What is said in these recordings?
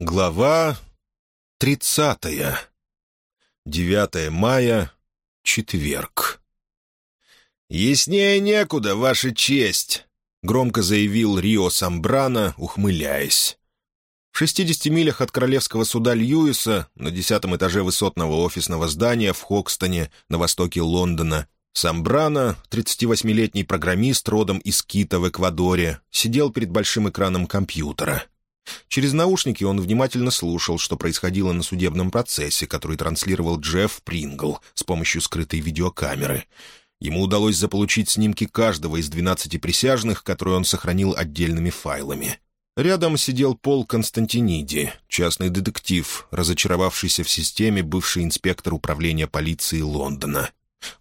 Глава тридцатая. 9 мая, четверг. «Яснее некуда, Ваша честь», — громко заявил Рио Самбрана, ухмыляясь. В 60 милях от королевского суда Льюиса, на десятом этаже высотного офисного здания в Хокстоне, на востоке Лондона, Самбрана, 38-летний программист родом из Кита в Эквадоре, сидел перед большим экраном компьютера — Через наушники он внимательно слушал, что происходило на судебном процессе, который транслировал Джефф Прингл с помощью скрытой видеокамеры. Ему удалось заполучить снимки каждого из двенадцати присяжных, которые он сохранил отдельными файлами. Рядом сидел Пол Константиниди, частный детектив, разочаровавшийся в системе бывший инспектор управления полиции Лондона.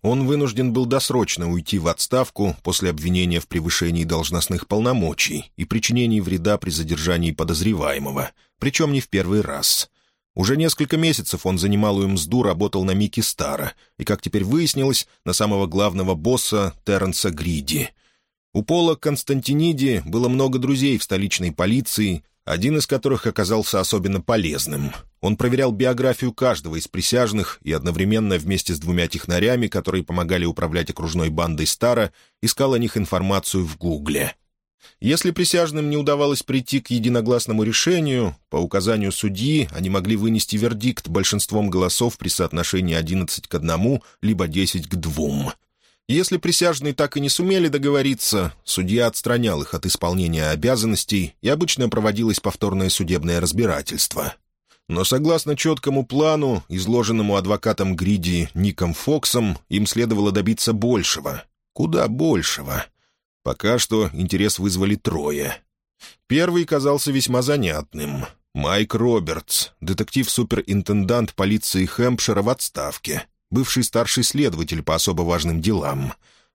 Он вынужден был досрочно уйти в отставку после обвинения в превышении должностных полномочий и причинении вреда при задержании подозреваемого, причем не в первый раз. Уже несколько месяцев он за немалую работал на Микки Стара и, как теперь выяснилось, на самого главного босса Терренса Гриди. У Пола Константиниди было много друзей в столичной полиции, один из которых оказался особенно полезным. Он проверял биографию каждого из присяжных и одновременно вместе с двумя технарями, которые помогали управлять окружной бандой Стара, искал о них информацию в Гугле. Если присяжным не удавалось прийти к единогласному решению, по указанию судьи они могли вынести вердикт большинством голосов при соотношении 11 к 1, либо 10 к 2. Если присяжные так и не сумели договориться, судья отстранял их от исполнения обязанностей, и обычно проводилось повторное судебное разбирательство. Но согласно четкому плану, изложенному адвокатом Гриди Ником Фоксом, им следовало добиться большего. Куда большего. Пока что интерес вызвали трое. Первый казался весьма занятным. Майк Робертс, детектив-суперинтендант полиции Хэмпшира в отставке бывший старший следователь по особо важным делам.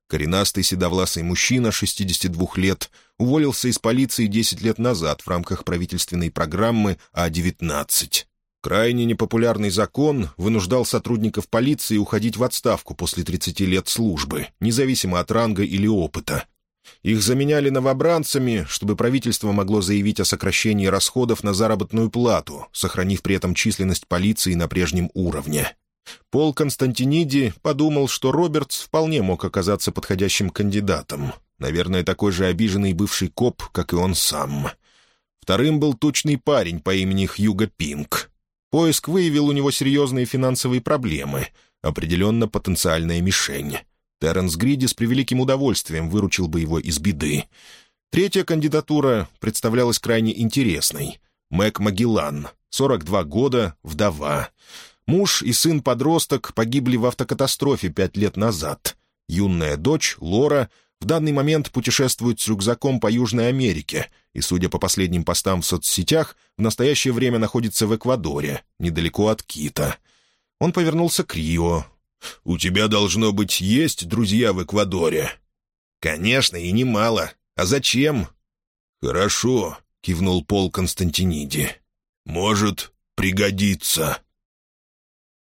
Коренастый седовласый мужчина, 62 лет, уволился из полиции 10 лет назад в рамках правительственной программы А-19. Крайне непопулярный закон вынуждал сотрудников полиции уходить в отставку после 30 лет службы, независимо от ранга или опыта. Их заменяли новобранцами, чтобы правительство могло заявить о сокращении расходов на заработную плату, сохранив при этом численность полиции на прежнем уровне. Пол Константиниди подумал, что Робертс вполне мог оказаться подходящим кандидатом. Наверное, такой же обиженный бывший коп, как и он сам. Вторым был тучный парень по имени Хьюго Пинк. Поиск выявил у него серьезные финансовые проблемы, определенно потенциальная мишень. Терренс Гриди с превеликим удовольствием выручил бы его из беды. Третья кандидатура представлялась крайне интересной. Мэг Магеллан, 42 года, вдова. Муж и сын-подросток погибли в автокатастрофе пять лет назад. Юная дочь, Лора, в данный момент путешествует с рюкзаком по Южной Америке и, судя по последним постам в соцсетях, в настоящее время находится в Эквадоре, недалеко от Кита. Он повернулся к Рио. «У тебя, должно быть, есть друзья в Эквадоре?» «Конечно, и немало. А зачем?» «Хорошо», — кивнул Пол Константиниди. «Может, пригодится».